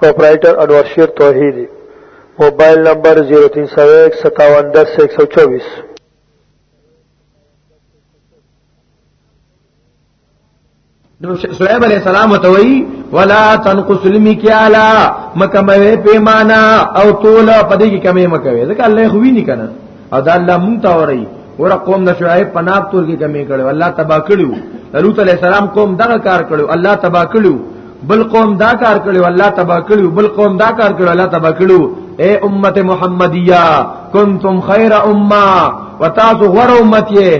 پروپرائیټر انور شیر توحیدی موبایل نمبر 03015710124 نو شعیب علیہ السلام ته وی ولا تنقص المکیالا مکمه پیمانه او طول پدې کې کمی مکوي ځکه الله خو وی نه کنه او دا الله مونږ ته وري ور قوم د شعیب پناب تور کې کمی کړو الله تبا کړو لوط علی السلام قوم دغه کار کړو الله تبا کړو بل قوم دا کار کړو الله تبا کړو بل قوم دا کار کړو الله تبا کړو اے امت محمدیہ کنتم خیر امه وتاسو غره امت یې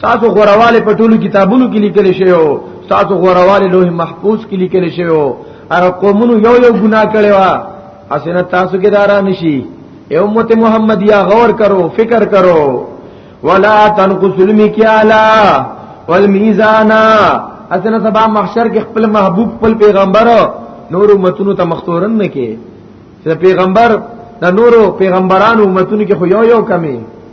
تاسو غورواله په ټولو کتابونو کې لیکل شوی او تاسو غورواله لوح محفوظ کې لیکل شوی او هر قومونو یو یو ګناه کړی و اسنه تاسو کې دارا نشي اے امت محمد یا غور کرو فکر کرو ولا تنقص المکیالا والمیزانا اسنه سبا محشر کې خپل محبوب خپل پیغمبر نور امتونو ته مختورن نه کې چې پیغمبر د نورو پیغمبرانو امتونو کې خو یو یو کمی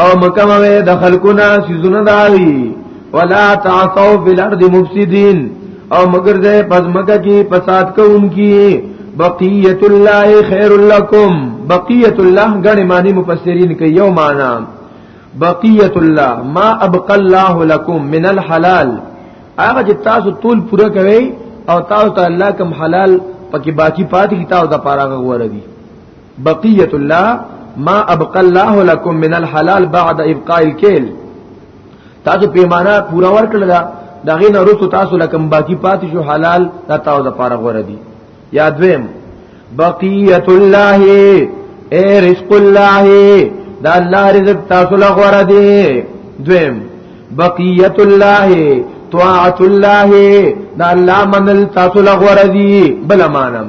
او مکموي د خلقنا سيزونه داوي ولا تعثوا في الارض مفسدين او مگر دې پزمکه کې فساد کوونکی بقیت الله خیر لکم بقیت الله غنی معنی مفسرین کوي یو معنا بقیت الله ما ابقى الله لكم من الحلال هغه چې تاسو ټول پوره کوي او تاسو ته الله کوم حلال پکې باقی پاتې کتاب د پاره غوړه دي بقیت الله ما ابقى الله لكم من الحلال بعد ابقاء الكيل تاسو پیمانه پورا ورکړل دا دغه نه رسو تاسو لکم باقی پاتې شو حلال دا تاسو د پاره غوړه دي یا دویم بقیت الله اے رزق الله دا الله رزق تاسو له غوړه دي دویم بقیت الله طاعت الله دا الله منل تاسو له غوړه دي بل مانم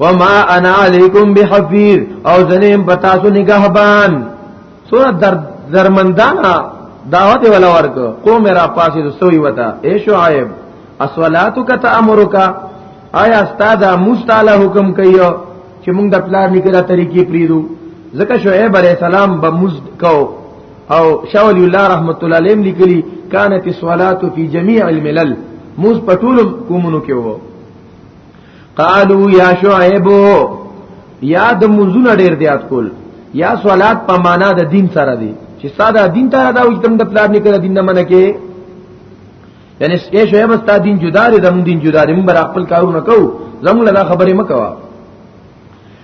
وما انا علیکم بحفیظ او زنیم بتاسو نگهبان سورہ در درمندانا دعوت ولا ورک قوم را پاسې سوی وتا اے شعیب اسولاتک تامرک آیا استاد مستعلا حکم کيو چې موږ د پلان نکړه طریقې پریدو ځکه شعیب علی السلام به مز کو او شاول الله رحمت الله علیه لیکلی کانت الصلاه فی جميع الملل موز پټول کومونو کې وو قالو یا شعیب یا د منځونه ډیر دیات کول یا صلات په معنا د دین سره دی چې ساده دین ته دا وجدم د پلان نه کړه دین نه منه کې یعنی اے شعیب استا دین جدا دی زمون دین جدا دی موږ بر خپل کارونه کوو زمون لا خبرې مکوا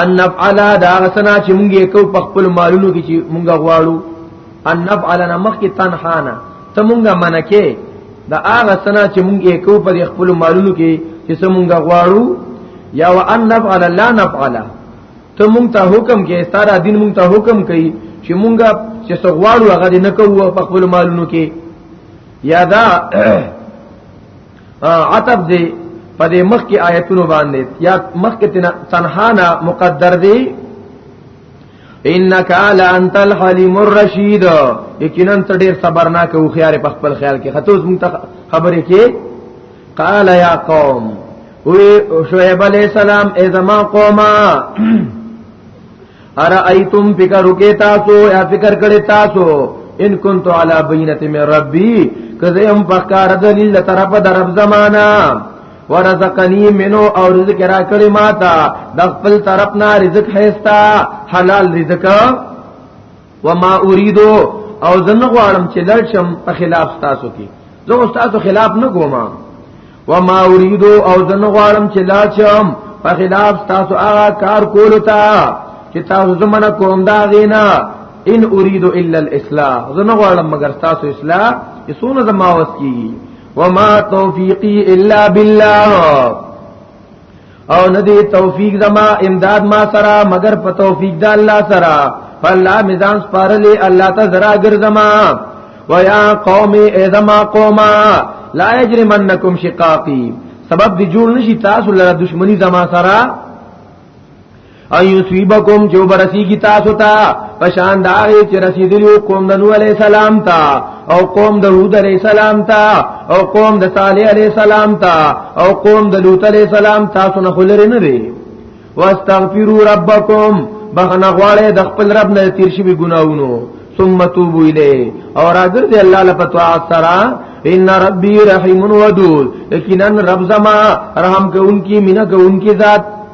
ان نفعل دا غسنا چې مونږ یې کو په خپل مالونو کې چې مونږ غواړو ان نفعل نه مخ کې تنهانا ته مونږ منکه دا هغه سنا چې مونږ یې کو په خپل مالونو کې چې مونږ غواړو یا وان نفعل لا نفعل ته مونږ ته حکم کې ستاره دین مونږ ته حکم کوي چې مونږ چې غواړو هغه نه کوو په خپل مالونو کې یا دا عتب دی په دې مخ کې آیتونو باندې یا مخ کې تنها نه مقدر دی انک علی انت الحلیم الرشید یقینا ته ډیر صبرناک او خيار په خپل خیال کې خطوز مونږ خبرې کې قال یا قوم وی شعیب علیہ السلام ای زما قومه ارایتم فکر وکي تاسو یا فکر کړي تاسو ان كنت على بينه من ربي کزه هم فکر دلیل طرف درب زمانہ ورزقنی منو او رزق را کړی ما تا د خپل طرف نه رزق هيستا حلال رزق وما اريدو او زنه غواړم چې لړشم په خلاف تاسو کې زه تاسو خلاف نه کوم وما اريدو او دن غوارم چې لا چم په خلاف تاسو هغه کار کولو ته چې تاسو زمنه کوم دا غینا ان اريد الا الاصلاح زنه غواړم مگر تاسو اصلاح یسونه زما وس کیږي وما توفیقی الا بالله او ندی توفیق زما امداد ما سره مگر په توفیق د الله سره فالله میزان سپارلې الله ته زرا ګرځما ويا قوم اذما قوما لا يجرمنكم شقاقي سبب دی جوړ نشي تاسو لپاره دشمنی زما سره ایو سیبکم جو برسی کی تاسو تا پشان دا غی چې رسیدلی قوم د نوح علی السلام تا او قوم د هود علی السلام تا او قوم د صالح علی السلام تا او قوم د لوط علی السلام تاسو نه خلری نه دی واستغفروا ربکم بخنه غواړي د خپل رب نه تیر شي ګناونو ثم توبو الیه او راګر دی الله لپتوا سرا ان ربی رحیم ودود یقینا رب زما رحم کوونکی مینا کوونکی ذات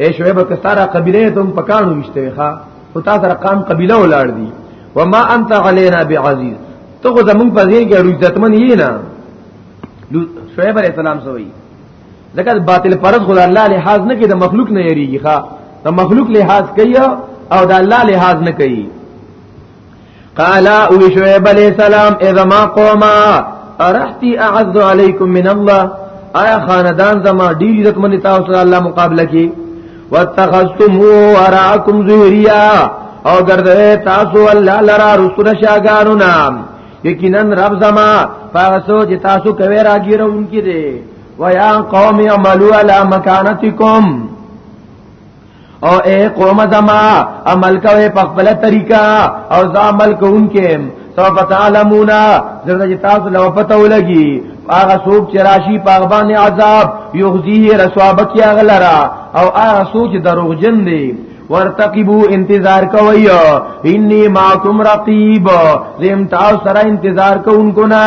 اے شعیب کستاره قبیله تم پکانو وشته ښا او تاسو سره قام قبیله ولاړ دي وما انت علینا بعزیز ته خو زمون په دې کې روی عزتمن یې نه شعیب علیہ السلام سوئی ځکه باطل پرز خدای الله لحاظ نه کې د مخلوق نه یریږي ښا د مخلوق لحاظ کوي او د الله لحاظ نه کوي قال او شعیب علیہ السلام اذا ما قوما ارحتی اعز علیکم من الله آیا خاندان زما ډیر عزت من تاسو سره الله مقابله کی واتخذتمو وراءکم ظهریا او ګرځه تاسو الله لرا رسول شاګانو نام یقینا رب زما فاسو چې تاسو کوي راګیرونکي دي ويا قوم عملوا على مكانتكم او اے قوم زما عمل کوي په خپل طریقہ او ز عمل کوونکې سوف تعلمون زرد چې تاسو لو پته ولګي هغه سوق چې راشي په غبان عذاب یغزیه رسوابک یا غلرا او هغه سوق چې دروغجن دی ورتقبو انتظار کوي انی معکم رقیب زم تاسو سره انتظار کوونکو نه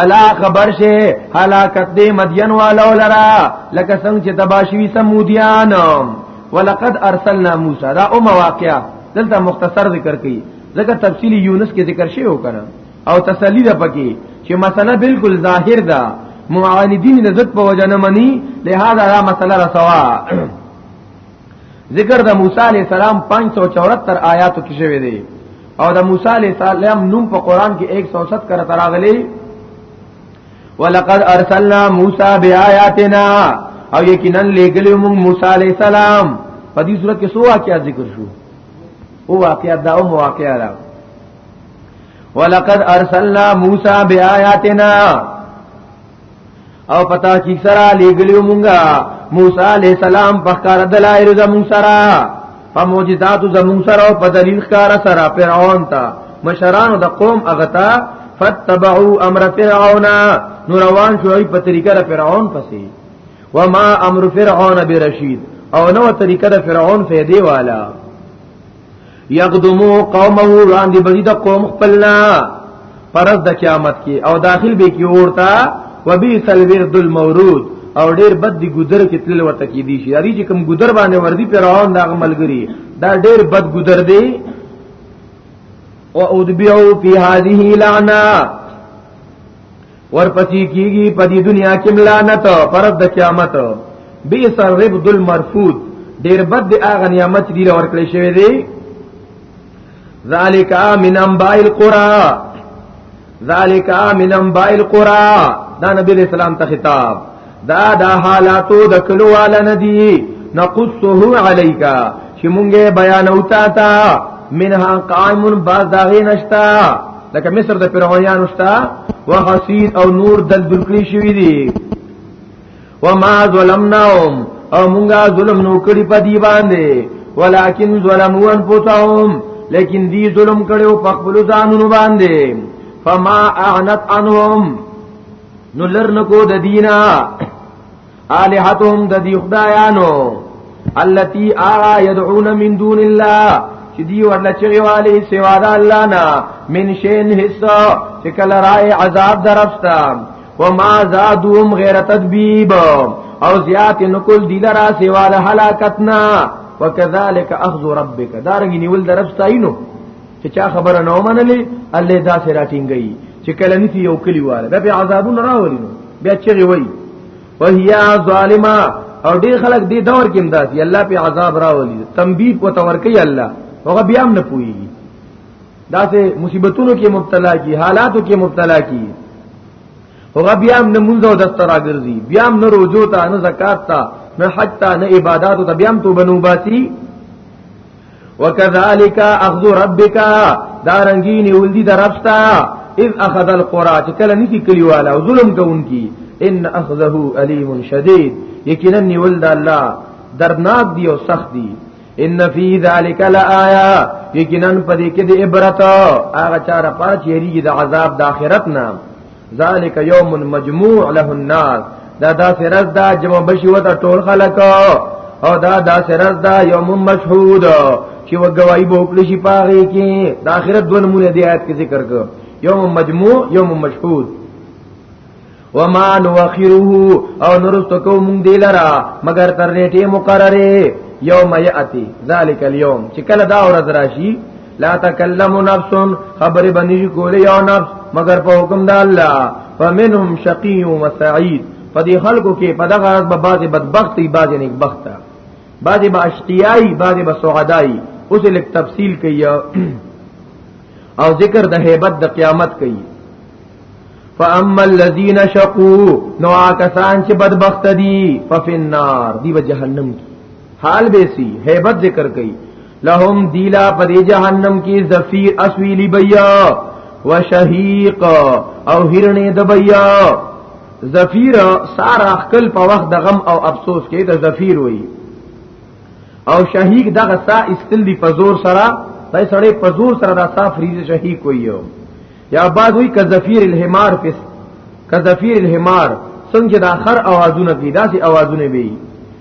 الا خبر شه هلاکت دې مدین والو لرا لکه څنګه چې تباشوی سمودیان ولقد ارسلنا موسی دا او مواقع دلته مختصر ذکر کړي ځکه تفصیلی یونس کې ذکر شوی وکړه او تسلی ده پکې چې مسله بالکل ظاهر ده معاندین لذت په وجنه منی لہذا دا مسله رسوا ذکر د موسی علی السلام 574 آیاتو کې شوی دی او د موسی علی السلام نوم په قران کې 107 کرت راغلی ولقد ارسلنا موسی بیااتنا او یقینا لګلو موږ موسی علی السلام په دې صورت کې سو واقعیا ذکر شو او واقعیا دا او واقعیا دا ولقد ارسلنا موسی بیااتنا او پتا چې سره لګلیو مونږه موسی علی السلام په کار دلایل زمون سره په معجزات زمون سره او په دلیل کار سره فرعون ته مشران د قوم اغتا فتبعوا امر فرعون نو روان شوی په طریقه د فرعون پسې وما امر فرعون برشید او نو طریقه د فرعون فیدی والا یقدمو قومه وړاندې بری د قوم خپلنا پرز د قیامت کې او داخل به کې اورتا وبئس الورد المورود او ډیر بد دی ګذر کې تل ورته کې دي شي یاري چې کوم ګذر باندې وردی پر روان دا عملګری دا ډیر بد ګذر دی او اودبیو فی هذه لعنه ورپسې کیږي په دې دنیا کې ملانت پر د قیامت بی سر رب دل مرفوض ډیر بد دی هغه نعمت دی لور کړی شوی دی ذالک من انباء القرى ذالک من انباء القرى دا نبی اسلام ته خطاب دا دا حالاتو د کلو والا ندی نقصه علیکا چې مونږه بیان او تا تا منها قائم باز داغه نشتا لکه مصر د فرعونانو نشتا وحسین او نور دل دلکړي شوی دی وما ظلمناهم او مونږه ظلم نو کړی په دی باندې ولکن ظلموا انفسهم لیکن دی ظلم کړو په خپل ځانونو باندې فما اعنت عنهم نو لرنکو د دینا الہتهم د دی خدایانو التي آغا يدعون من دون الله چې دی ورله چغي والي سوا د الله نه من شین حصہ چې کله راي عذاب درفتا وما زادوم غیر تدبیب او زیات نکل دی لرا سوا د هلاکتنا وکذالک اخذ ربک دارنګ نیول درفتا اینو چې چا خبره نه ومنلې الله دا سره ټینګي چې کله نتی یو کلی واله بیا عذابونه راولي نو بیا چې وی وهیا ظالما او ډیر خلک دې دور کې امداد دی الله په عذاب راولي تنبیه کو تور کوي الله هغه بیا هم نه پوي دا سه مصیبتونو کې مبتلا کی حالاتو کې مبتلا کی هغه بیا هم نه مونږ او دستر راګرځي بیا هم نه روزو ته نه زکات ته نه حج ته نه عبادت ته بیا هم توبه نو باسي وکذالک اخذ ربک دارنګی نیول دي درپستا اذ اخذ القرى چې کله نسی کلیواله او ظلم کوونکی ان اخذه الیم شدید یقینا نیول د الله درناک دی او سخت دی ان فی ذلک لآیا یقینا پدې کې د عبرت هغه چاره پات یریږي د عذاب د آخرت نه ذالک یوم مجموع له الناس دا دا فرز دا جمع بشي وته ټول خلک او دا دا فرز دا یوم مشهود چې وګوايي به وکړي شي پاره کې د آخرت دوه نمونه دی آیت کې ذکر کړ یوم مجموع یوم مشهود وما نوخره او نرست کو مونږ دی لرا مگر تر نیټه مقرره یوم یاتی ذالک اليوم چې کله دا ورځ راشي لا تکلم نفس خبر بنی کول یو نفس مگر په حکم د الله فمنهم شقی و سعید په دې خلکو کې په دغه ورځ به بعضې بدبختي بعضې نیکبخته بعضې به اشقیایي بعضې به سعدایي اوس لیک تفصیل کوي او ذکر د هیبت د قیامت کوي فاما الذين شقوا نو کسان چې بدبخت دي ففي النار دی به جهنم کی حال به سي هیبت ذکر کوي لهم دیلا پر جهنم کی زفیر اسویلی بیا وشهیق او هرنه د بیا زفیر سارا خپل په وخت د غم او افسوس کې د زفیر وای او شهیق دغه سا استل دی په زور سره دای سړی په زور سره دا سا فریز شهیق وای یا بعد وی ک زفیر الحمار پس ک زفیر الحمار څنګه د اخر اوازونه کی داسې اوازونه وی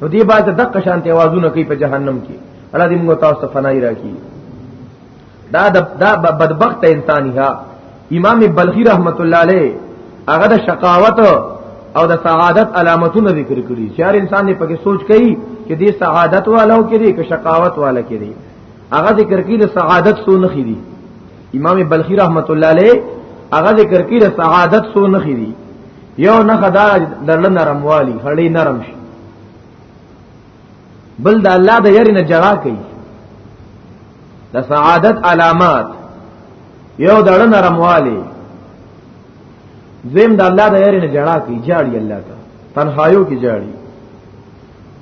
نو دی باز دغه شانته आवाजونه کوي په جهنم کې الله دې موږ تاسو ته فنای راکړي دا دا بدبخت انسان ها امام بلخی رحمت الله علیه هغه د شقاوت او د سعادت علامتونه ذکر کړي چې هر انسان دې پکې سوچ کوي چې دې سعادت والو کې دې که شقاوت والا کې دې هغه ذکر کړي د سعادت سو نه خېدي امام بلخی رحمت الله علیه هغه ذکر کړي د سعادت سو نه خېدي یو نه خدا دړل نرم والی هړی نرم شي بل د الله د یری نه جړا کوي د سعادت علامات یو دړل نرم والی زم د الله د یری نه جړا کوي جاړي الله ته تنهایو کې جاړي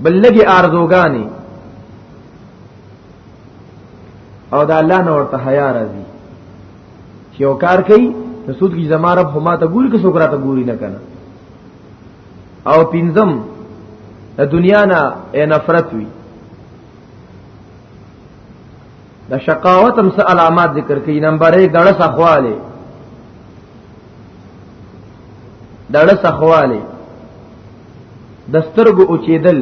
بل لګي ارزوګانی او د الله نه ورته حیا راځي چې یو کار کوي نو سود کی زما رب هما ته ګوري که څوک راته ګوري نه کنه او پنځم د دنیا نه نفرت وي د شقاوت هم څه علامات ذکر کړي نمبر 1 دړه سخواله دړه سخواله دسترګو اوچېدل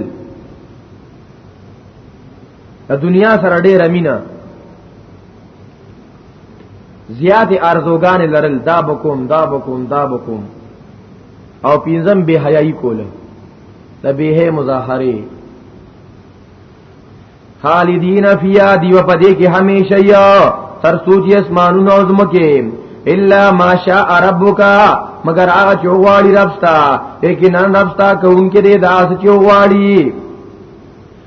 د دنیا سره ډېر امینه زیات ارزوګان لرل دا بکوم دا بکوم دا بکوم او پینځم به حیايي کوله تبیه مظاهره خالدین فیا دیو پدې کې همیشه یا تر سوچي اسمانونو او زمکه الا ماشاء ربک مگر هغه چوغواړي ربستا یقینا ربستا کوونکې دې داس چوغواړي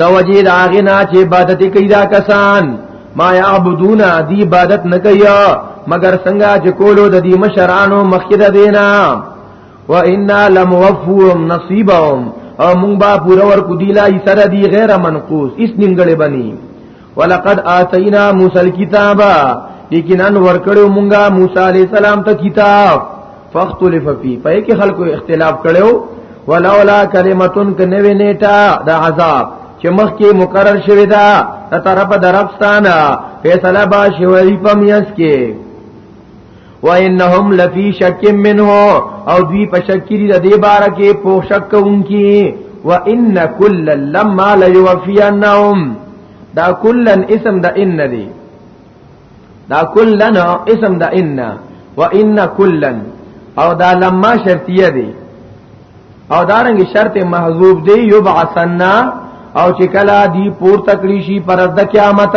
د وجه د هغه نه چې عبادت کوي دا کسان ما يعبدون دی عبادت نه کوي مگر څنګه چې کولو د دې مشرانو مخکې د دینا وإنا لموفوهم نصيبهم او مونږ با پورا ور کو دی لای سره دی غیر منقوص اس نیمګړې بنی ولقد آتینا موسی الكتاب یقینا ورکړو مونږه موسی علی السلام ته کتاب فاختلف فی پای کې خلکو اختلاف کړو ولولا کلمتون کنوی نیټه د عذاب چې مخکې مقرر شوی دا تر طرف درپستانه فیصله با شوی پمیس کې و انهم لفی شک منه او دوی په شک کې د دې بار کې په شک کوونکی و ان کل لما ليوفينهم دا کلن اسم د ان دی دا کلن اسم د ان و ان کلن او دا لما شرطیه دی او دارنګ شرط محذوب دی یبعثنا او چې کلا دی پور تکلیشی پر د قیامت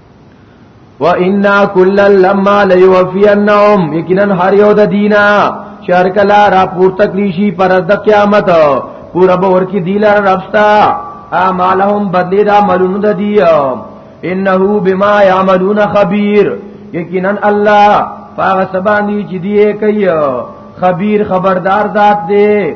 وَإِنَّا كُلًّا لَمَّا لَيُوَفِّيَنَّهُمْ یقینا هر یو د دینا شهر کلا را پورته کړی شي پر د قیامت پورا به ورکی دی لار ربستا اعمالهم بدلی دا ملون د دی انه بما يعملون خبير یقینا الله پاغه سبانی چې دی کوي خبير خبردار ذات دی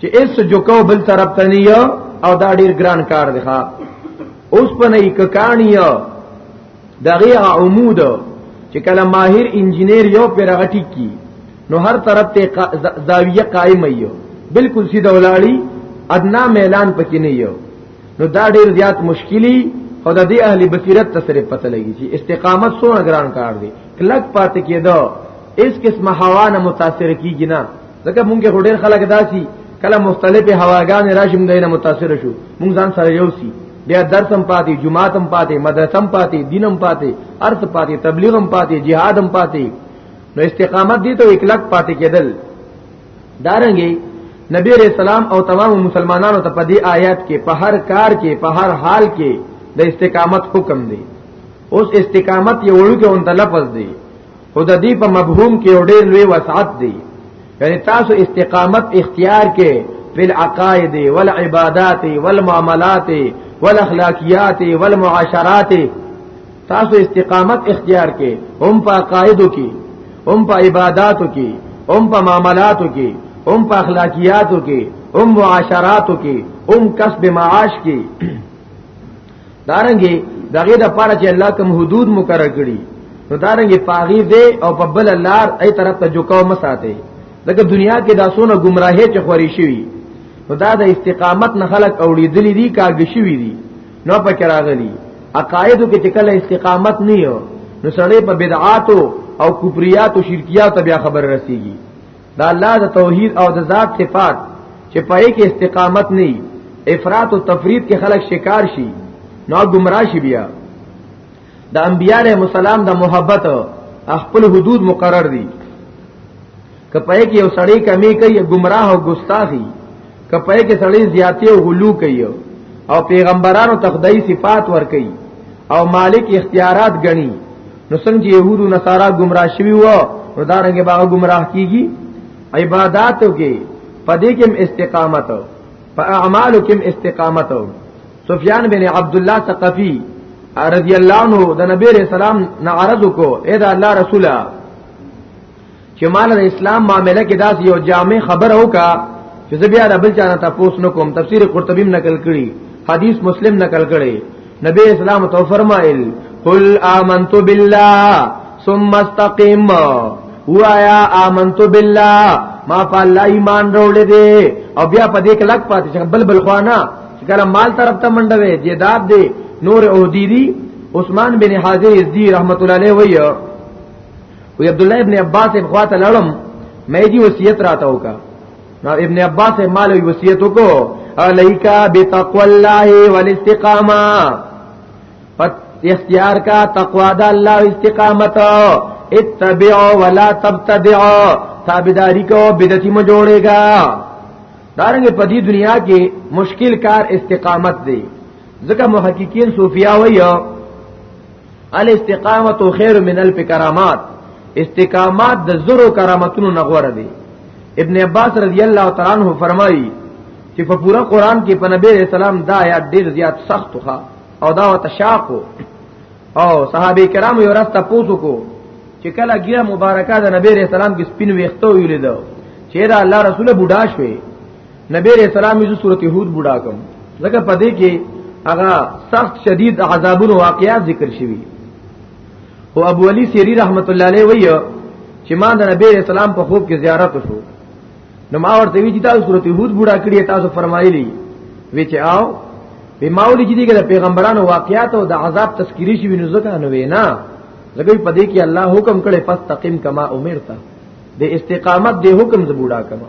چې ایس جوکو بل طرف ته نه او دا ډیر ګران کار دی ښا اوس په نه یک کانی دغه عمود چې کله ماهر انجنیر یو پر غټی کی نو هر طرف ته زاویه قائم ایو بالکل سیده ولاړی ادنا میلان پکې نه یو نو دا ډیر زیات مشکلی او د دې اهل بصیرت ته سره پته لګی چې استقامت سونه ګران کار دی کلک پات کېدو اس قسم هوا نه متاثر کیږي نه ځکه مونږ کې ډېر خلک داسي کله مختلفه هواګان راشم دینه متاثر شو مونږ ځان سره یو سی بیا درسم پاتې جمعاتم پاتې مدرسم پاتې دینم پاتې ارث پاتې تبلیغم پاتې جهادم پاتې نو استقامت دي ته اکلک پاتې کېدل دارنګي نبی علیہ السلام او تمام مسلمانانو ته په دې آیات کې په هر کار کې په هر حال کې د استقامت حکم دی اوس استقامت یو وړو کې اون لفظ دی خو د دې په مفهوم کې یو ډېر لوی وسعت دی یعنی تاسو استقامت اختیار کې په العقائد والعبادات والمعاملات والاخلاقیات والمعاشرات تاسو استقامت اختیار کې هم په عقایدو کې هم په عباداتو کې هم په معاملاتو کې هم په اخلاقیاتو کې هم معاشراتو کې هم کسب معاش کې دارنګي دغه د پاره چې الله کوم حدود مقرر کړي نو دارنګي پاغي دې او په بل لار ای طرف ته جوکاو مساته لکه دنیا کې داسونه گمراهي چې خوري شوی نو دا د استقامت نه خلق اوړېدلې دي کاږي شوی دي نو په کراغلي عقایدو کې چې کله استقامت نه یو نو سړی په بدعاتو او کفریات او شرکیات بیا خبر رسیږي دا الله د توحید او د ذات صفات چې په کې استقامت نه افراط او تفرید کې خلک شکار شي نو گمراه شي بیا د انبیانو مسالم د محبت خپل حدود مقرر دي کپای کې یو سړی کمی کوي گمراه او ګستاخی کپای کې سړی زیاتی او غلو کوي او پیغمبرانو تخدای صفات ور کوي او مالک اختیارات غني نو څنګه يهودو نصارا گمراه شوی وو نو دا رنګه باغ گمراه کیږي عبادتو کې پدې کې استقامت په اعمالو کې استقامت سفیان بن عبد الله ثقفي رضی الله عنه د نبی رسول الله نه عرض کو اې دا الله رسوله چې مال د اسلام معاملې کې داس یو جامع خبر اوکا چې زه بیا د بل چا نه تاسو نه کوم تفسیر قرطبی نقل کړي حدیث مسلم نقل کړي نبی اسلام تو فرمایل قل آمنت بالله ثم استقم وایا آمنت بالله ما په الله ایمان راوړې دي او بیا په دې کې لګ پاتې چې بل بل خوانه چې کله مال طرف ته منډه وي جیداد دي نور او دیری عثمان بن حاضر یزدی رحمت الله علیه وایو وی عبد الله ابن عباس په خواته لړم مې دی وصیت راته وکا نو ابن عباس مال وصیت وکړو الیکا بتقوا الله والاستقامه پت اختیار کا تقوا د الله استقامت اتبع ولا تبتدع تابعداری کو بدعت مو جوړے گا دارنګ په دې دنیا کې مشکل کار استقامت دی ځکه محققین صوفیا وایي الاستقامت خیر من الف کرامات استقامت د زرو کرامتونو نغوره دی ابن عباس رضی الله تعالی عنہ فرمایي چې په پورا قران کې په نبی رسول الله دا یا ډیر زیات سخت ښه او دا وتشاقو او صحابه کرام یو راست پوسو کو چې کله ګیره مبارکه د نبی رسول الله کې سپین ویختو ویل دو چې دا الله رسول بوډا شوی نبی علیہ السلام یې سورۃ هود بډا کوم ځکه په دې کې هغه سخت شدید عذابونو واقعات ذکر شوی او ابو علی سیری رحمت الله علیه وی چې ما د نبی علیہ السلام په خوب کې زیارت وشو نو ما ورته وی چې تاسو سورۃ هود بډا کړی تاسو فرمایلی وی چې آو به ماولی چې دغه پیغمبرانو واقعات او د عذاب تذکری شوی نو ځکه نو وینا ځکه په دې کې الله حکم کړي فاستقم کما امرتا د استقامت د حکم زبوډا کما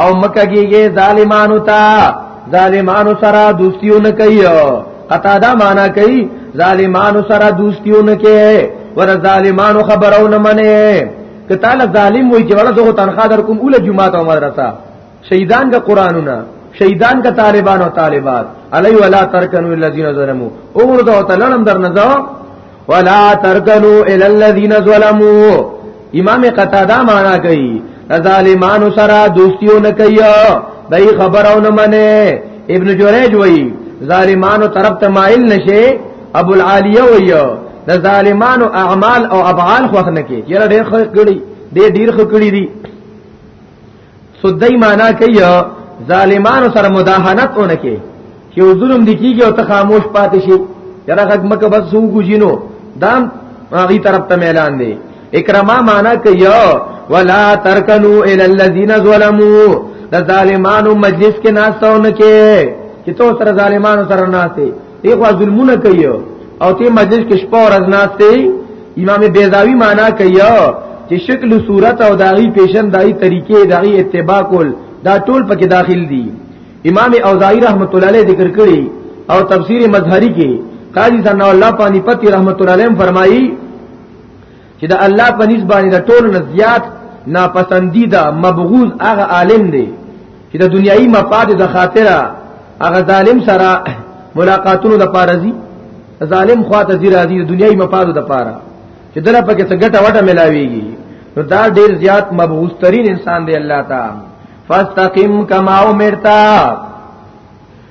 او مکه کېږي ظالمانو ته ظالمانو سره دوستیو نه کوي قطا دا معنا کوي ظالمانو سره دوستیو نه کوي ور ظالمانو خبرو نه مني که تعالی ظالم وي چې ولا زه تنخوا در کوم اول جمعه او مدرسه شهیدان کا قرانونه شهیدان کا طالبان او طالبات علی ولا ترکنوا الذين ظلموا اور دو تلنم در نزا ولا ترکنو الى الذين ظلموا امام قتاده معنا کوي ظالمانو سره دوستیو نه کوي دای خبرو نه منه ابن جوریج وای ظالمانو طرف ته مایل نشي ابو العالیه وای د ظالمانو اعمال او افعال خوښ نه کوي یره ډېر خړ کړي ډېر خړ کړي دي سدای معنا کوي ظالمانو سره مداهنت اونکه چې ظلم دکیږي او ته خاموش پاتې شي یره غږ مکه بس سو ګوجینو دام هغه طرف ته اعلان دی اکرما معنا کوي ولا ترکنو ال الذين ظلموا د ظالمانو مجلس کې ناستونه کې چې تو سره ظالمانو سره ناشته دی خو ظلمونه کوي او ته مجلس کې شپه او ورځ ناشته امام بیزاوی معنا کوي چې شکل او صورت او داغي پیشن دای طریقې داغي اتباع کول دا ټول پکې داخل دي امام اوزاعی رحمت الله علیه ذکر کړی او تفسیر مظهری کې قاضی ثنا الله پانی پتی رحمت الله علیه فرمایي چې د الله په نسبت باندې د ټولو نه زیات ناپسندیده مبغوز هغه عالم دی چې د دنیایي مفاد د خاطره هغه ظالم سره ملاقاتونو د پارزي ظالم خواته زی راځي د دنیایي مفاد د پاره چې دله پکې څه ګټه وټه ملاويږي نو دا ډیر زیات مبغوز ترين انسان دی الله تعالی فاستقم کما امرتا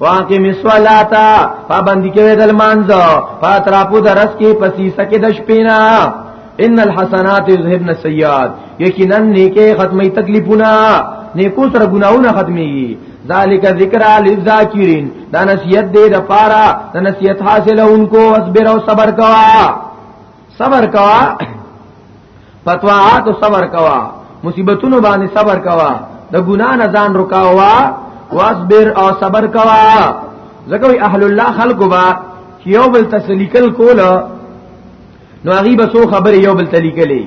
واقع مسوالاتا پابندی کوي د مانځه فاتراپو درس کې پسې سکه د شپینا ان الحسنات یذهبن السیئات یقینا نیکه ختمي تکلیفونه نیکو سره ګناونه ختمي ذالک ذکر للذاکرین دا نصیحت دې د پاره د نصیحت حاصلونکو اصبر او صبر کوا صبر کوا فتواعات صبر کوا مصیبتونو باندې صبر کوا د ګنا نه ځان رکاوا واصبر او صبر کوا ځکه اهل الله خلق با یو بل تسلیکل کوله نو هغه به سو خبر یو بل تلیکلې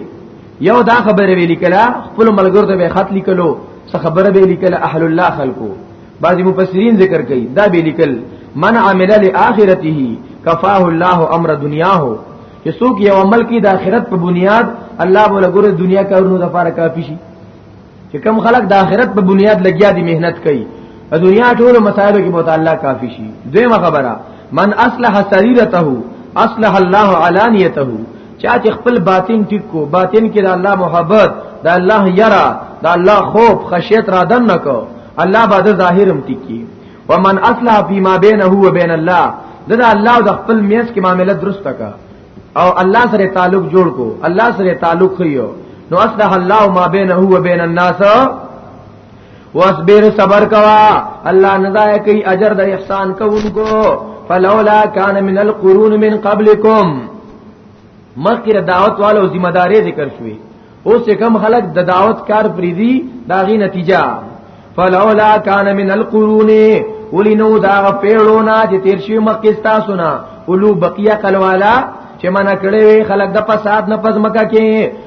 یو دا خبر ویل کلا خپل ملګرو ته به خط لیکلو څه خبر به لیکله اهل الله خلقو بعضی مفسرین ذکر کوي دا به لیکل من عمل لاخرته کفاه الله امر دنیاه چې څوک یو عمل کوي د آخرت په بنیاد الله بوله ګوره دنیا کارونو د لپاره کافی شي چې کم خلک د آخرت په بنیاد لګیا دي مهنت کوي د دنیا ټول مسایلو کې بہت الله کافی شي دویمه خبره من اصلح سریرته اصلح الله علانیته چا چې خپل باطن ټیک کو باطن کې د الله محبت د الله یرا د الله خوف خشیت را دن نکو الله بعد ظاهرم ټیک کی ومن اصلح فيما بينه وبين الله دا الله د خپل میس کې معاملې درست کا او الله سره تعلق جوړ کو الله سره تعلق خيو نو اصلح الله ما بينه وبين الناس واصبر صبر کوا الله نزا کوي اجر د احسان کوونکو فلولا کان من القرون من قبلکم مخکره دعوت والو ذمہ داری ذکر شوی اوس کم خلق د دعوت کار پریدي داغي نتیجه فلولا کان من القرون ولینو دا پیړونا چې تیر شي مخکې تاسو نه اولو بقیه قلوالا چې منا کړي خلک د فساد نه پزمکه کې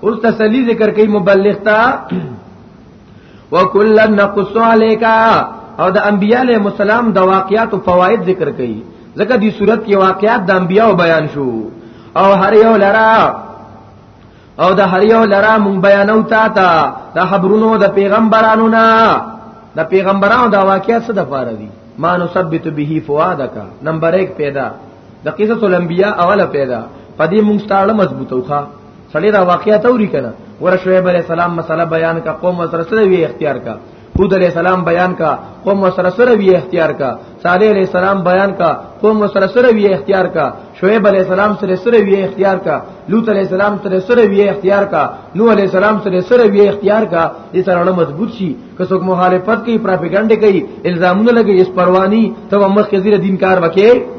اوس تسلی ذکر کوي مبلغ تا وکلا نقص علیکا او د انبیاله مسالم د واقعات او فواید ذکر کوي ځکه دی صورت کې واقعات د انبیاو بیان شو او هر یو لرا او د هر یو لرا مون بیانو تا تا د خبرونو د پیغمبرانو نه د پیغمبرانو د واقعات څه د فاره دي ما نثبت به فوادک نمبر 1 پیدا د قصص الانبیاء اوله پیدا پدې مونږ ستاره مضبوطوخه سړی دا واقعیا توري کنه ور شعیب علی السلام مسله بیان کا قوم سره سره وی اختیار کا هود علی السلام بیان کا قوم سره سره وی اختیار کا صالح علی السلام بیان کا قوم سره سره وی اختیار کا شعیب علی السلام سره سره وی اختیار کا لوط علی السلام سره سره وی اختیار کا نوح علی السلام سره سره وی اختیار کا دې سره مضبوط شي که څوک مخالفت کوي پروپاګاندا کوي الزامونه لګي اس پرواني ته مخ کې دین کار وکړي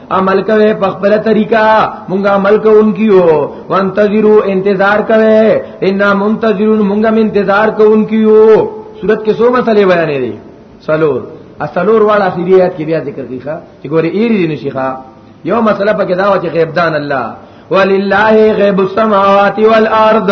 عمل کوي په خپل طریقہ مونږه عمل کوونکیو وانتظرو انتظار کوي ان منتظرون مونږه انتظار کوونکیو صورت کې څو مسلې بیانې دي سلور اسلور والا اخریات کې بیا ذکر کیخه چې ګوره ایری دي نشيخه یو مسله پکې دا و چې غیب دان الله ولله غیب السماوات والارض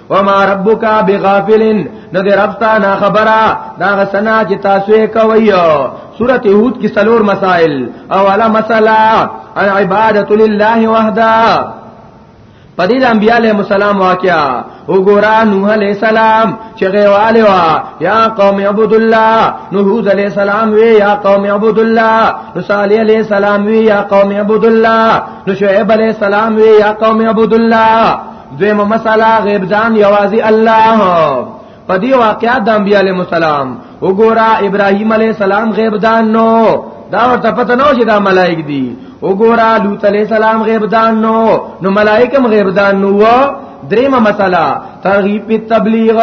وما ربک بغافل نو دې رب تا نه خبره دا غسنا چې تاسو یې کوي سورته هود کې څلور مسائل اوله مسله ان عبادت لله وحده پدې د انبیاء علیهم السلام واقعا وګورا نوح علیہ السلام چې غواله وا یا قوم عبد الله نوح علیہ السلام وی یا قوم عبد الله نو صالح علیہ السلام وی یا قوم عبد الله نو شعیب علیہ السلام وی یا قوم عبد الله دویمه مسله غیب جان یوازې الله په دې واقعات د انبیاء علیهم السلام وګوره ابراهیم علیه السلام غیب دان نو دا ورته پته نه چې دا ملائک دي وګوره لوط علیه السلام غیب دان نو نو ملائکم غیب دان نو دریمه مسله ترغیب په تبلیغ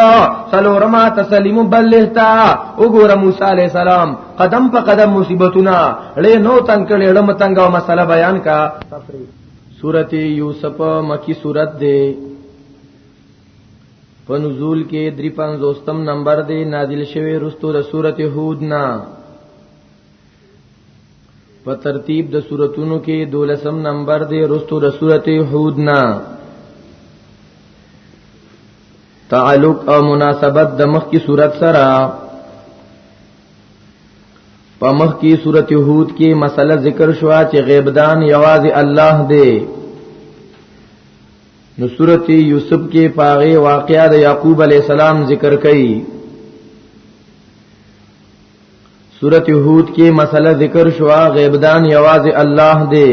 سلورما تسلیم بلغتا وګوره موسی علی السلام قدم په قدم مصیبتونه له نو تنگ کړي له متنګ او مسله بیان کا سورت یوسف مکی سورت دے په نزول کې دری پنځوستم نمبر دی نازل شوی رستو د سورت هود نا په ترتیب د سوراتونو کې دولسم نمبر دی رستو د سورت هود نا تعلق او مناسبت د مخ کی صورت سره په مخ کې سورته هود کې مسله ذکر شو چې غیب دان یوازې الله دی نو سورته یوسف کې پاغه واقعیا د یعقوب علی السلام ذکر کړي سورته هود کې مسله ذکر شو غیب دان یوازې الله دی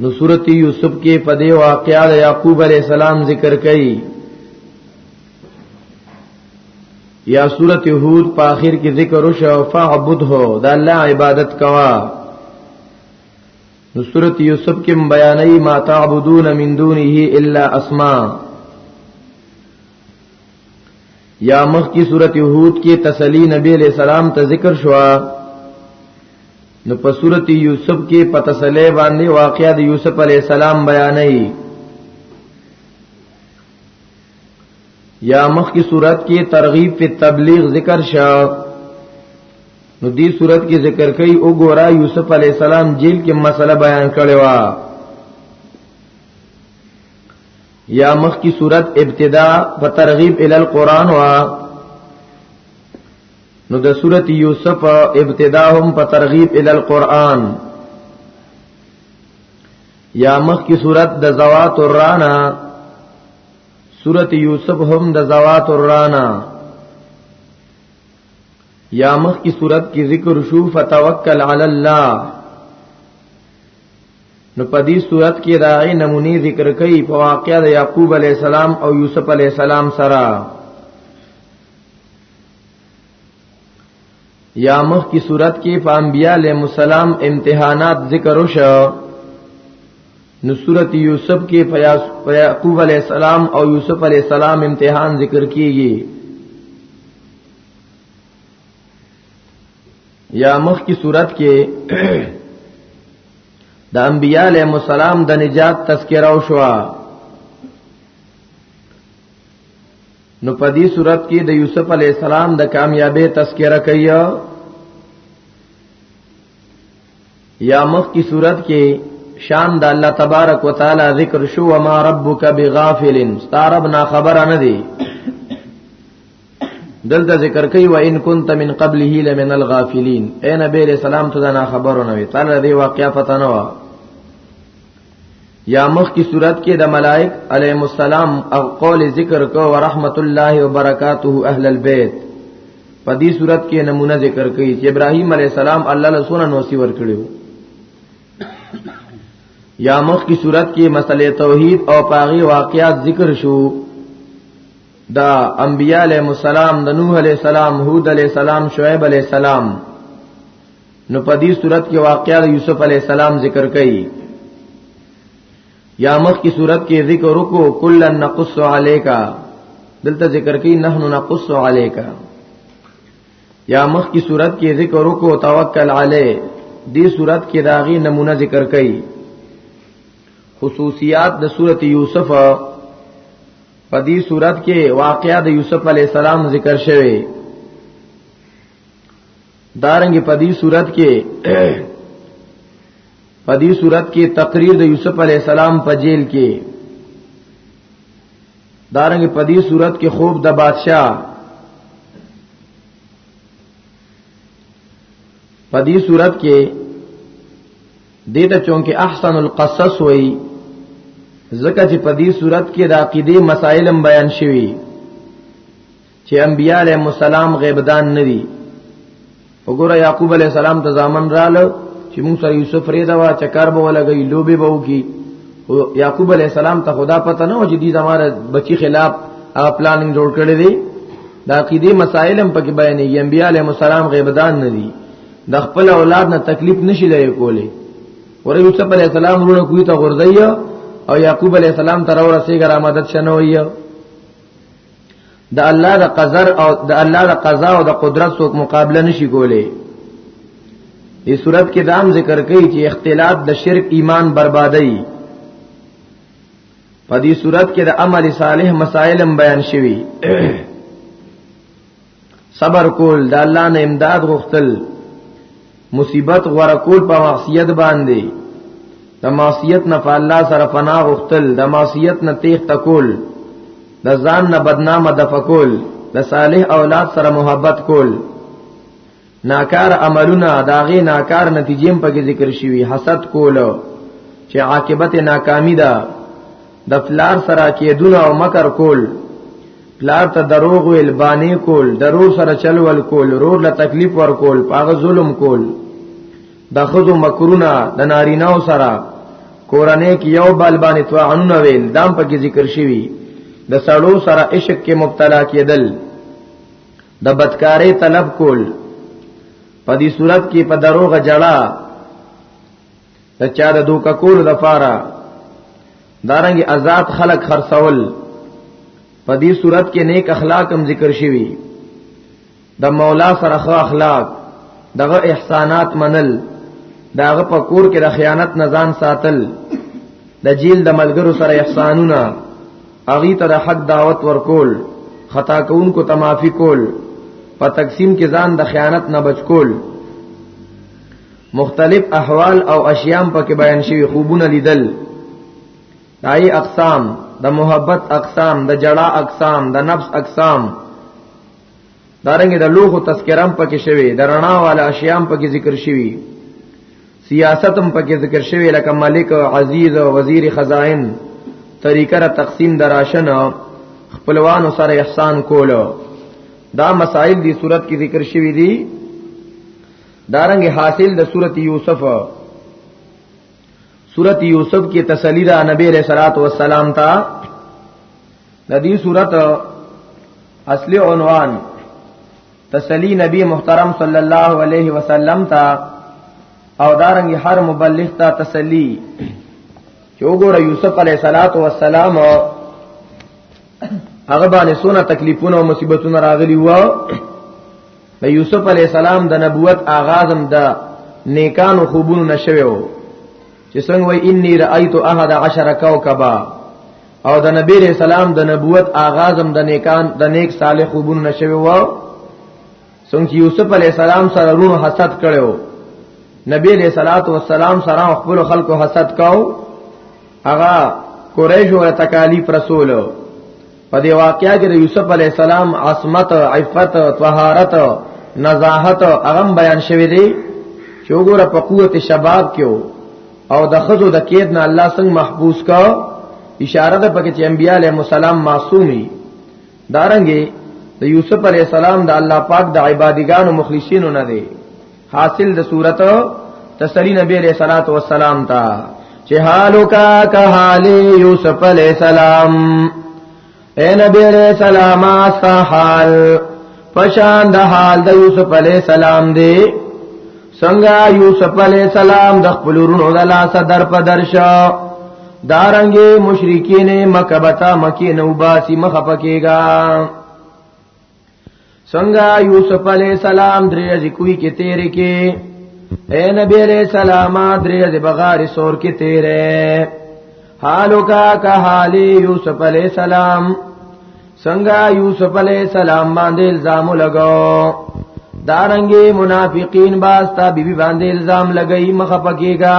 نو سورت یوسف کې په دې واقعیا د یعقوب علی السلام ذکر کړي یا سورت یهود په اخر کې ذکر وشو فعبده د الله عبادت کوا نو سورت یوسف کې بیانې ما تعبدون من دونه الا اسماء یا مخ کی صورت یهود کې تسلی نبی علیہ السلام ته ذکر شوا نو په سورته یوسف کې په تسلی باندې واقعیا د یوسف علی السلام بیانې یا مخ کی صورت کې ترغیب په تبلیغ ذکر شاو نو دی صورت کې ذکر کوي او ګورا یوسف علی السلام جیل کې مسله بیان کړي وا یا مخ کی صورت ابتدا په ترغیب ال القران وا نو د سورته یوسف ابتدا هم په ترغیب ال القرآن یا مخ کی صورت د زوات الرانا سورته یوسف هم د زوات الرانا یا مخ کی صورت کی ذکر شو فتوکل علی الله نو په دې صورت کې راغی نمونی ذکر کوي په واقعې د یعقوب علی السلام او یوسف علی السلام سره یا مخ کی صورت کې په انبیاء علیہ السلام امتحانات ذکر وشو نو صورت یوسف کې په یعقوب علیہ السلام او یوسف علیہ السلام امتحان ذکر کیږي یا مخ کی صورت کې د انبیاء علیہ السلام د نجات تذکرہ وشو نو په دې صورت کې د یوسف علی السلام د کامیابی تذکرہ کوي یا مخ کی صورت کې شان د الله تبارک وتعالى ذکر شو وما ربک بغافل ستارب نا خبر نه دی دلته ذکر کوي و ان كنت من قبله لمن الغافلين اے نبی رسول الله ته نا خبرونه وی تعالی دی واقعیا پتا نه و یا مخ کی صورت کې د ملائک علیهم السلام او قول ذکر کو ورحمت الله وبرکاته اهل البيت په دې صورت کې نمونه ذکر کړي چې ابراهیم علی السلام الله له سونه نوسی ور کړو یا مخ کی صورت کې مسئله توحید او پاغي واقعات ذکر شو دا انبیاء علیہ السلام د نوح علیہ السلام هود علیہ السلام شعیب علیہ السلام نو په دې صورت کې واقعا یوسف علی السلام ذکر کړي یا مخ کی صورت کې ذکر وکړو کلا نقص علیکا دلته ذکر کړي نحنو نقص علیکا یا مخ کی صورت کې ذکر وکړو توکل علی دې صورت کې داغي نمونه ذکر کړي خصوصیات د صورت یوسف په دې صورت کې واقعا د یوسف علی السلام ذکر شوی دارنګ په دې صورت کې په دې صورت کې تقریر د یوسف علی السلام په جیل کې دارنګ په دې صورت کې خوب د بادشاہ په دې صورت کې دې ته چونکه احسن القصص وای زکه چې په دې صورت کې د عقیده مسائلم بیان شوي چې انبیاء علیهم السلام غیبدان نه دي وګوره یعقوب علیه السلام ته ځامن رااله چې موږ سره یوسف ریدا وا چکر به ولګي لوبي به وکي یعقوب علیه السلام ته خدا پته نه و چې دې زماره بچی خلاف هغه پلانینګ جوړ کړی دی دا عقیدی مسائل هم پکې بیانې انبیاء علیهم السلام غیبدان نه دي د خپل اولاد نه تکلیف نشي لای کولی ور یوسف علی السلام ورونه کوی ته غردای او یعقوب علی السلام تر ورسېګر آمدد شنوي د الله د قدر او د الله د قضا او د قدرت څوک مقابله نشي کولای دې صورت کې دام ذکر کوي چې اختلاط د شرک ایمان بربادي په دې صورت کې د عمل صالح مسائل هم بیان شوي صبر کول د الله نه امداد غوښتل مصیبت غوړه کول په معصیت باندې د معصیت نه په الله سره پناه غوښتل د معصیت نه تیغ تکول د ځان نه بدنامه د فکول د صالح اولاد سره محبت کول ناکار عملونه داغه ناکار نتیجې په کې ذکر شوی حسد کولو چې عاقبت ناکامی ده د پلار سره کېدونه او مکر کول پلار ته دروغ ویل باندې کول درو سره چل ول کول رور له تکلیف ور کول پاغه ظلم کول د خزو مکرونه د نارینه سره کورنۍ کې یو بل باندې توعنونه ویل دام په کې ذکر شوی د سړو سره عشق کې مبتلا کېدل د بدکارې طلب کول په دې صورت کې په دروغه جړه د چا د دوک کول د فاره دارنګ آزاد خلق خرڅول په دې صورت کې نیک اخلاق هم ذکر شوی د مولا سره خو اخلاق دغه احسانات منل داغه په کور کې د خیانت نزان ساتل د جیل د ملګرو سره احسانونه اغي ته د حق دعوت ورکول خطا کوونکو ته معافي کول په تقسیم کې ځان د خیانت نه بچ کول مختلف احوال او اشیام په کې بیان شوی خوبونه لیدل دای اقسام د دا محبت اقسام د دا جړه اقسام د دا نفس اقسام دارنګ د لوخو تذکرام پکې شوی د رڼا والا اشیام پکې ذکر شوی سیاست هم پکې ذکر شوی لکه ملک عزیز او وزیر خزائن طریقه را تقسیم دراشن خپلوانو سره احسان کولو دا مسائل دی صورت کې ذکر شوی دی دارنګ حاصل د صورت یوسف صورت یوسف کې تسلی را نبی رسول الله والسلام ته د دې صورت اصلي عنوان تسلی نبی محترم صلی الله علیه وسلم تا او دارنګ هر مبلغ تا تسلی چې وګوره یوسف علیه صلوات و سلام هغه باندې سونه تکلیفونه او مصیبتونه راغلي وو د یوسف علی السلام د نبوت آغاز هم د نیکانو خوبونو نشوي وو چې څنګه وای انی رایت احد عشر کوكبا او د نبی رسول سلام د نبوت آغاز هم د نیکان د نیک صالح خوبونو نشوي و څنګه یوسف علی السلام سره رونو حسد کړو نبی علیہ الصلات والسلام سره خپل خلکو حسد کاو هغه قریش او تکالیف رسول په دی واقعیا کې د یوسف علیہ السلام عصمت عفت طهارت نزاهت هغه بیان شوی دی چې وګوره په قوت شباب کې او د خزو د کېد نه الله څنګه محفوظ کا اشاره ده پکې چې انبیاء علیهم السلام معصومي دارنګي د یوسف علی السلام د الله پاک د عبادتګان او مخلصینو نه دی حاصل د صورت تسلی نبی علیہ الصلات والسلام تا چې حالو کا که حال یوسف علی السلام اے نبی علیہ السلام استا حال پشان د حال د یوسف علیہ السلام دی څنګه یوسف علیہ السلام د خپل ورونو د لاس در په درشا دارنګي مشرکین مکه بتا مکی نو باسی مخه پکېګا څنګه یوسف علی السلام درې ځې کوی کې تیرې کې اے نبی علیہ السلام درې ځې بغار سور کې تیرې حالو کا کا حال یوسف علی السلام څنګه یوسف علی السلام باندې الزام لګاو دارنګي منافقین باستا بیبي باندې الزام لګئی مخه پکېګا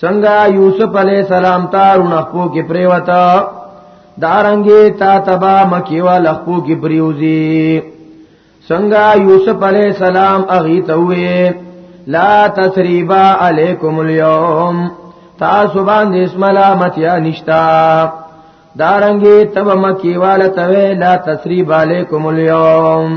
څنګه یوسف علی السلام تارون خپو کې پریوتا دارنګي تا تبا مکی ول خپو کې پریوزی څنګه یوسف علی السلام اغي ته وې لا تسریبا علیکم اليوم تاسو باندې اسم ملامتیا نشتا دارنګي تب مکی ول ته لا تسریبا علیکم اليوم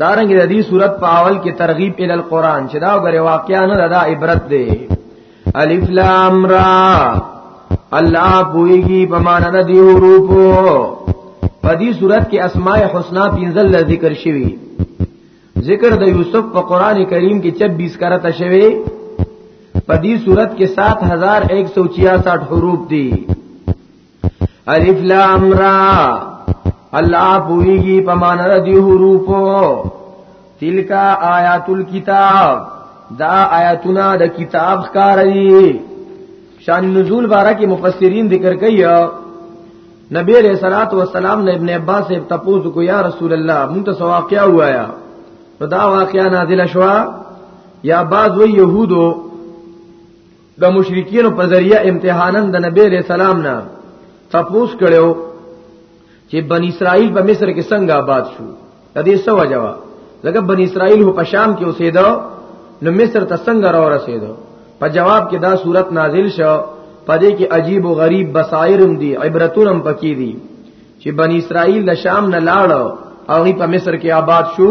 دارنګ د دې صورت په اول کې ترغیب ال القرآن چې دا غره واقعا نه دا عبرت دی الف لام را الله پویږي په معنا د دې حروفو په دې صورت کې اسماء الحسنا پنځل ذکر شوی ذکر د یوسف په قران کریم کې 26 کرته شوی په دې صورت کې 7166 حروف دي الف لام را الله پویږي په معنا د دې حروفو تلکا آیات الكتاب دا آیاتونه د کتاب ښکار دي شان نزول بارا کې مفسرین ذکر کوي نبی علیہ الصلات والسلام نے ابن عباس سے تپوز کو یا رسول الله مونږ ته واقعیا وایا نو دا واقعیا نازله شو یا بعض وی يهودو د مشرکین په ذریعہ امتحانن د نبی علیہ السلام نه تپوس کړو چې بن اسرائیل په مصر کې څنګه آباد شو د دې څه وجہ وا لکه بن اسرائیل په شام کې اوسېدو نو مصر ته څنګه را رسیدو په جواب کې دا صورت نازل شو پدې کې عجیب او غریب بصائرم دي عبرتونم پکې دي چې بنی اسرائیل د شام نه لاړ او په مصر کې آباد شو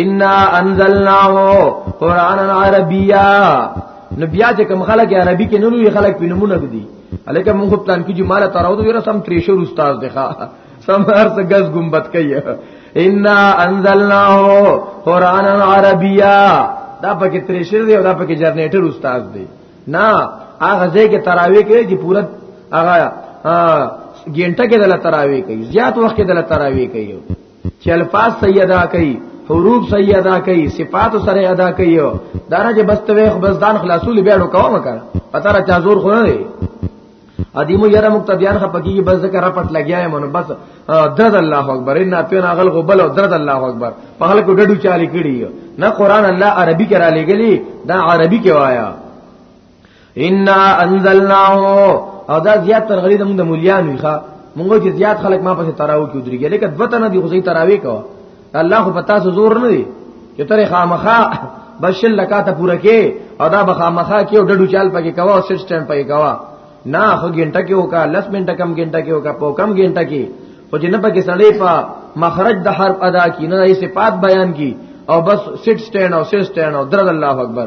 ان انزلناه قران عربیا نو بیا چې کوم خلک عربي کې نورو خلک په نمونه دي الکه موږ په پلان کې جماله تراو دوی رسم تریشور استاد دی ښا سمهر څه غز ګمبت کوي ان انزلناه قران عربیا دا پکې تریشر دی او دا پکې جنریټر استاد دی نه هغه ځکه تراوی کوي چې پورا هغه ګینټه کې دل تراوی کوي زیات وخت کې دل تراوی کوي چې الفاظ صحیح ادا کړي حروف صحیح ادا کړي صفات سره ادا کړي دا نه چې بس ته وخت بس ځان خلاصول بیا ډو کوم کړ پتا را چا زور خو نه دی ادیمو یره مقتدیان خپکی بس ذکر پټ لګیا یم نو بس درد الله اکبر ان ته نه غل غبل او درد الله اکبر په خلکو ډډو چالي کړي نه قران الله عربي کرا لګلی دا عربي کې وایا ان انزلناه او دا زیات تر غریب موږ د مليانو ښا موږ چې زیات خلک ما پسې تراو کې ودرېږي لکه دوته نه دی خو زی تراوي کوه الله خو پتا سو زور نه دی چې ترې خامخا بشل لکاته پوره کې او دا بخامخا کې او ډډو چال پکې کوا او سټ سټاند پکې کوا نه خو ګنټه کې وکا لس منټه کم ګنټه کې وکا په کم ګنټه کې خو جن پکې سړې په مخرج د حرف ادا کی نه یې صفات بیان کی او بس سټ سټاند او سټ سټاند او درد الله اکبر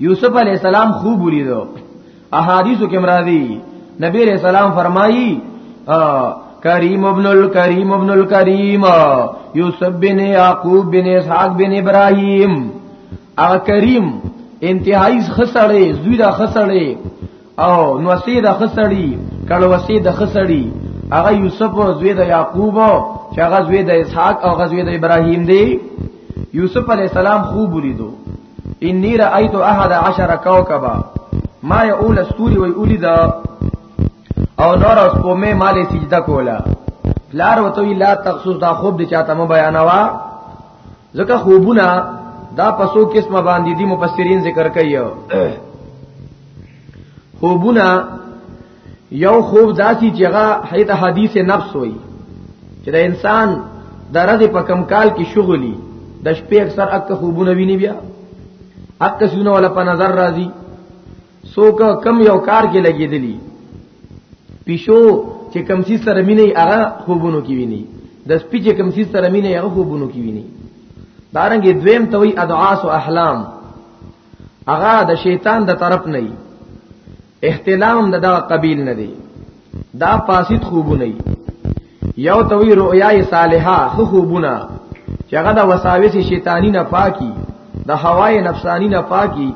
یوسف علی السلام خوب ولیدو احادیثو کې مرادي نبی علیہ السلام فرمایي کریم ابن الکریم ابن الکریم یوسف بن یعقوب بن اسحاق بن ابراهیم ا کریم انتهایی خسړې زوی دا خسړې او نو سید خسړی کله وسید خسړی هغه یوسف او زوی د یعقوب چې هغه زوی د اسحاق او هغه زوی د ابراهیم دی یوسف علی السلام خوب ولیدو انی رأیت احد عشر کوكبا ما یقول استوری وی اولیدا او نور اوس په مې مالې سجده کوله پلار وته لا تخصص دا خوب دي چاته مو بیانوا ځکه خوبونه دا پسو قسمه باندې دي مفسرین ذکر کوي خوبونه یو خوب داسي چې هغه حیت حدیث نفس وي چې د انسان د رضې په کم کال کې شغلی د شپې اکثر اک خوبونه ویني بیا اک سونه ولا په نظر راځي سوک کم یو کار کې لګېدلی پیشو چې کم سي سره مینه هغه خوبونو کې ویني د سپي چې کم سي سره مینه هغه خوبونو کې ویني دارنګ دویم توي ادعاس او احلام هغه د شیطان د طرف نه وي احتلام د دغه قبیل نه دی دا فاسد خوبونه وي یو توی رؤیا صالحه خو خوبونه چې هغه د وساوس شیطانی نه پاکي د هوای نفسانی نه پاکي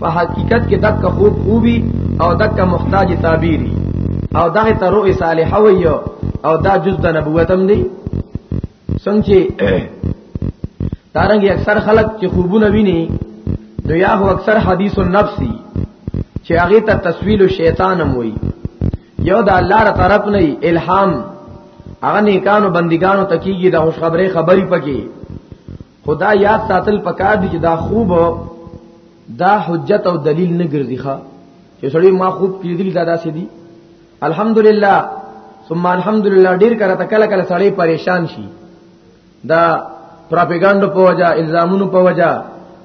په حقیقت کې دک خوب خوبي او دک محتاج تعبیری او دغه تروئ صالحه وي او دا جز د نبوت هم دی څنګه چې دارنګ اکثر خلک چې خوبونه ویني نو یا هو اکثر حدیث النفسی چې هغه ته تسویل شیطان هم وایي یو د الله تر طرف نه الهام هغه نیکانو بندګانو تکیږي د خوشخبری خبري پکې خدا یاد ساتل پکار دي چې دا خوب دا حجت او دلیل نه ګرځي ښا چې سړی ما خوب کې دي دا داسې دي الحمدلله ثم الحمدلله ډیر کړه ته کله کله سړی پریشان شي دا پروپاګاندا په وجا الزامونو په وجا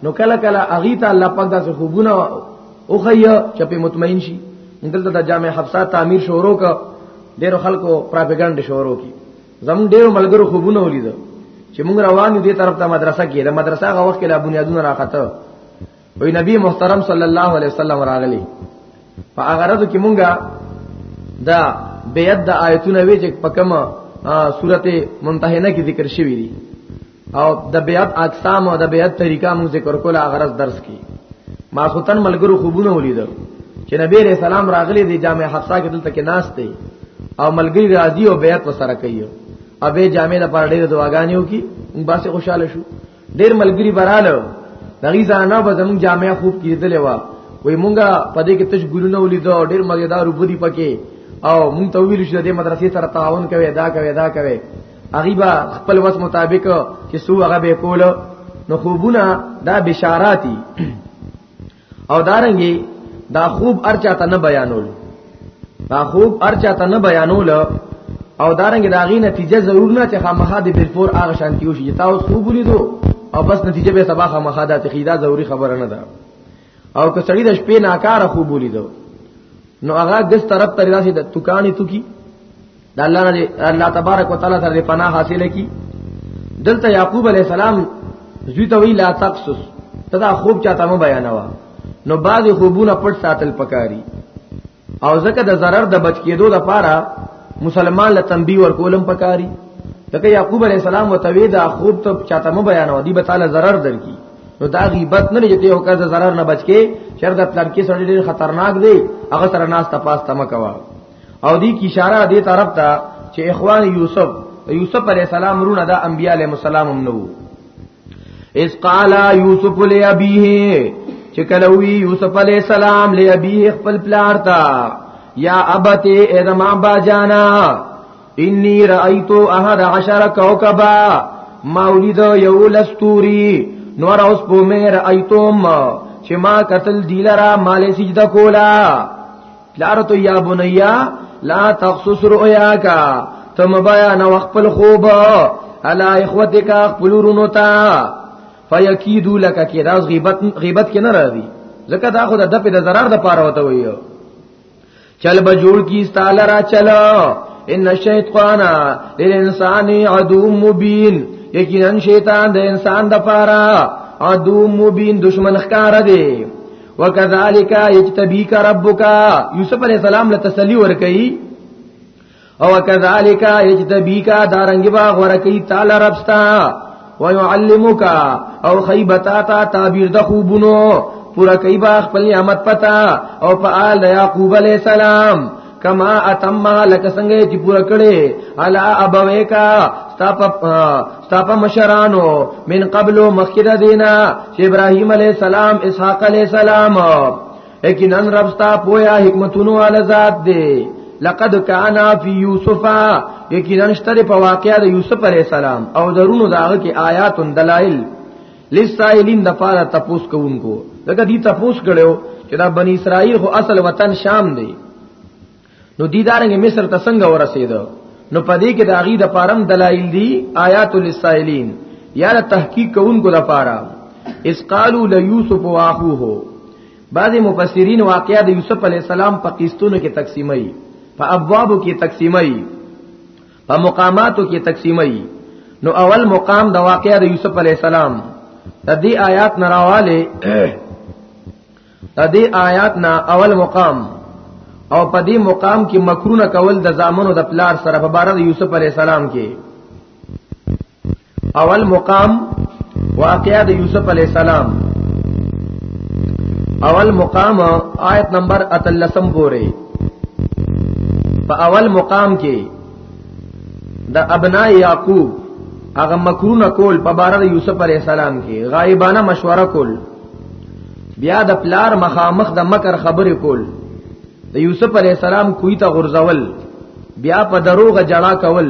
نو کله کله اغي ته الله پاک داسې خوبونه او خیا چې په مطمئن شي دلته د جامع حفصه تعمیر شروع کا ډیر خلکو پروپاګاندا شروع کی زمون ډیر ملګرو خوبونه ولید چې موږ روان دي طرف ته مدرسه کې د مدرسه غو وخت کې لا بنیادونه راخته وی نبی محترم صلی الله علیه وسلم راغلی په هغه ورځ کې مونږه دا بیعت د آیتونه وی چې په کومه سورته منتهنه کې ذکر شوی دی او د بیعت اقسام او د بیعت طریقه موږ ذکر کوله غرض درس کی ما خوتن ملګرو خوبونه ولیدل چې نبی رسول سلام راغلی دی جامع حفصه کې دلته کې ناس دی او ملګری راضی او بیعت وسره کوي او به جامع د پر ډېر دواګانی وکي موږ باسه خوشاله شو ډېر ملګری براله دغه ځانه به زموږ جامع خوب کېدل و وای مونږه پدې کې تش ګلونه ولیدو ډېر مزیدار وبدي پکې او مونږ ته ویل شو د مدرسې سره تعاون کوي دا کوي دا کوي غیبا خپل وس مطابق چې سو هغه به کول نو خوبونه دا بشاراتی او دارنګي دا خوب ارچا ته نه بیانول دا خوب ارچا ته نه بیانول او دارنګي دا غي نتیجه ضرور نه چې خامخا د بلفور هغه شانتیو شي تا اوس خوب ولیدو او بس نتیجه به سبا خامخا د تخیدا ضروری خبره نه ده او که سړی د شپې ناکاره خوب ولیدو نو هغه دس طرف ته راشي د توکانی توکي دا الله نه الله تبارک وتعالى سره پناه حاصل کی دلته یعقوب علی السلام زوی ته وی لا تقصص تدا خوب چاته مو بیانوا نو بعضی خوبونه پټ ساتل پکاري او زکه د zarar د بچ کېدو د پاره مسلمان له تنبیه ور کولم پکاري دغه یعقوب علی السلام وتوی دا خوب ته چاته مو بیانوا دی به تعالی zarar درکې نو دا غیبت نه لږه ته او کړه zarar نه بچ کې شر د پلان کې سړی ډیر خطرناک دی هغه سره ناس تپاس تمکوا او دی کی اشاره دی طرف ته چې اخوان یوسف یوسف علی السلام رونه دا انبیاء علیهم السلام هم نو اس قال یوسف لابیه چې کله وی یوسف علی السلام لابیه خپل پلار تا یا ابته ادم ابا جانا انی رایتو احد عشر کوكبا مولد یول استوری نور اوس په مې رایتو ما چې ما قتل دیلرا مال سجده کولا پلار ته یا بنیا لا تخصص رؤیاک ته مبایا نو خپل خوب علا اخوتک خپل ورونو ته فیکیدو لک کی راز غیبت غیبت کې نه راځي ځکه دا خو د دپې د zarar د پاره وته ویو چل به جوړ کی استاله را چلا ان الشیطان للانسان عدو مبین یقینا شیطان د انسان د پاره عدو مبین دشمن ښکار دی وکذالک یجتبیک ربک یوسف علی السلام له تسلی ورکړي او کذالک یجتبیک دارنګ با ورکی تعالی ربستا ويعلمک او خیبتا تا تعبیر د خوبونو پورا کیبا خپل نعمت پتا او فعال یعقوب علی السلام کما اتم لک څنګه چې پورا کړي الا ابویکا ستاپ ستاپ مشرانو من قبل مخکره دینا چې ابراهیم علی السلام اسحاق علی السلام یقینا رب ستا پویا حکمتونو ول ذات دی لقد کان فی یوسف یقینا شتره په واقعیا د یوسف علی السلام او درونو داغه کې آیات دلائل لسائلین د پاره تپوس کوونکو دغه دی تپوس کړو چې دا بنی اسرائیل خو اصل وطن شام دی نو دی دارنګ مصر ته څنګه ورسېدو نو پدې کې د اغي د پارم دلایل دی آیات للسائلین یا تحقیق کوونکو د پاره اس قالو لیوسف واخوه بعضی مفسرین واقعا د یوسف علی السلام په قسطونو کې تقسیمای په ابوابو کې تقسیمای په مقاماتو کې تقسیمي نو اول مقام د واقعې د یوسف علی السلام د دې آیات نه راواله د دې آیات نه اول مقام او په دې مقام کې مکرونه کول د زامنو د پلار سره په بار د یوسف علی السلام کې اول مقام واقعہ د یوسف علی السلام اول مقام آیت نمبر اتلسم پورې په اول مقام کې د ابناء یعقوب هغه مکرونه کول په بار د یوسف علی السلام کې غایبانه مشوره کول بیا د پلار مخامخ د مکر خبرې کول د یوسف علی السلام کوی ته غرزول بیا په دروغه جړه کول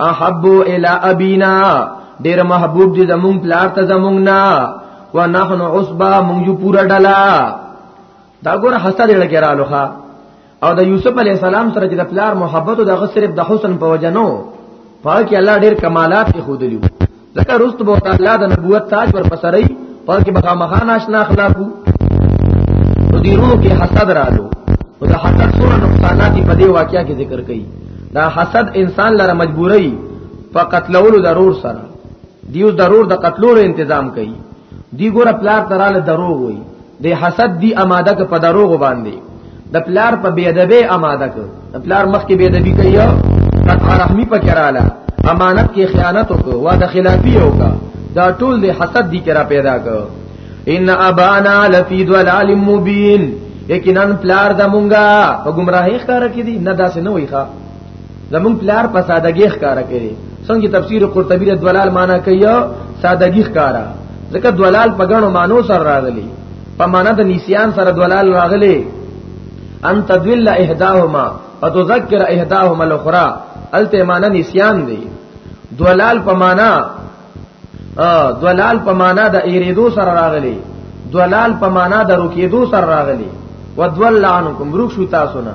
احب الى ابينا ډیر محبوب دي زمون پلار ته زمون نه ونحن عصبه مونږ یو پورا ډلا دا ګور حسد لګی را لوخه او د یوسف علی السلام سره چې د پلار محبت او د غصرف د حسن په وجنو پاکي الله ډیر کمالات خو دلیو ځکه رست به تعالی د نبوت تاج پر پسري پر کې بخا مخا ناشنا اخلاقو نو دی روح کې حسد رالو نو دا حسد سره نقصانات په دې واقعیا کې ذکر کړي دا حسد انسان لره مجبوري په قتلولو ضرور سره دیو ضرور د قتلولو تنظیم کوي دی ګوره پلار تراله دروغ وي د حسد دی اماده ک په دروغ باندې د پلار په بی ادبی اماده ک د پلار مخ کې بی ادبی کوي قطع رحمی په کراله امانت کې خیانت وکړه وا د خلافی وکړه دا ټول د حسد دی کرا پیدا ک ان ابانا لفی ضلال مبین یقینا پلار د مونږه په گمراهی ښکار کې دي نه داسې نه وای ښا زمون پلار په سادهګي ښکارا کوي څنګه تفسیر قرطبی د دلال معنی کوي سادهګي ښکارا ځکه دلال په غنو مانو سره راغلي په معنی د نسیان سره دلال راغلي ان تدل احداهما فتذكر احداهما الاخرى الته معنی نسیان دی دلال په معنی دلال په معنی د ایریدو سره راغلي دلال په معنی د رکیدو سره راغلي ودول عنکم روښ تاسو نه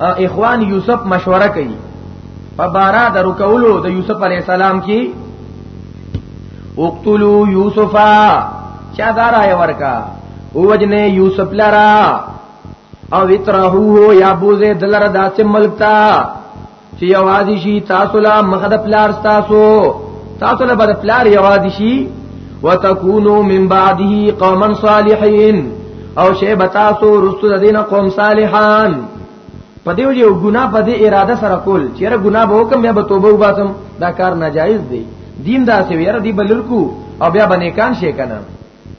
اخوان یوسف مشوره کوي په بارا د رکولو د یوسف علی السلام کې اقتلوا یوسفا چا دارا یې ورکا اوجنه یوسف لرا او اترهو یا بوزه دلر داسې ملک تا چې یوازې شي تاسو لا مخد پلار تاسو تاسو له بد پلار یوازې شي وتكونوا من بعده قوما صالحين او شی بتاسو رستو د دین قوم صالحان په دیو یو ګنا په دې اراده سره کول چیرې ګنا به وکم بیا به توبه وباسم دا کار ناجایز دی دین دا سی ویره دی بلرکو او بیا باندې کان شي کنه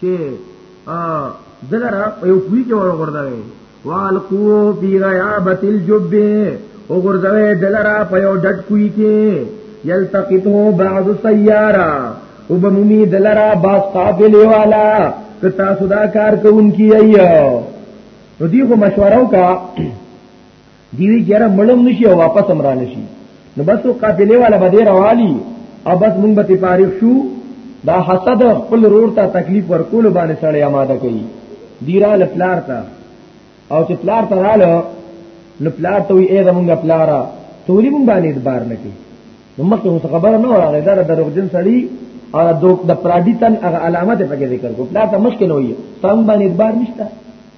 چې دلر په یو کوی کې ورغړداوي والقو فی غیابت الجب او ګرځوي دلر په یو ډټ کوی کې یلتقطه بعض السیاره وبمومی دلر باس قابل والا کتا صدا کار کوونکی ایو نو دی خو مشوره وکا دیوی جره مړم نشي او واپس هم را نشي نو بس قافلې والا به دې روالي او بس مونږ به تفارغ شو دا حسد خپل رور ته تکلیف ورکول باندې سړی آماده کوي دیرا لپلار ته او چې پلار ته رااله نو پلار ته وی اې زمونږ پلارا تولی مونږ باندې اعتبار نه کوي نو مخکې اوس خبره نه راغی دا دروغجن سړی او د پراډیتن هغه علامت په کې ذکر کو پلار ته مشکل وي تم باندې اعتبار نشته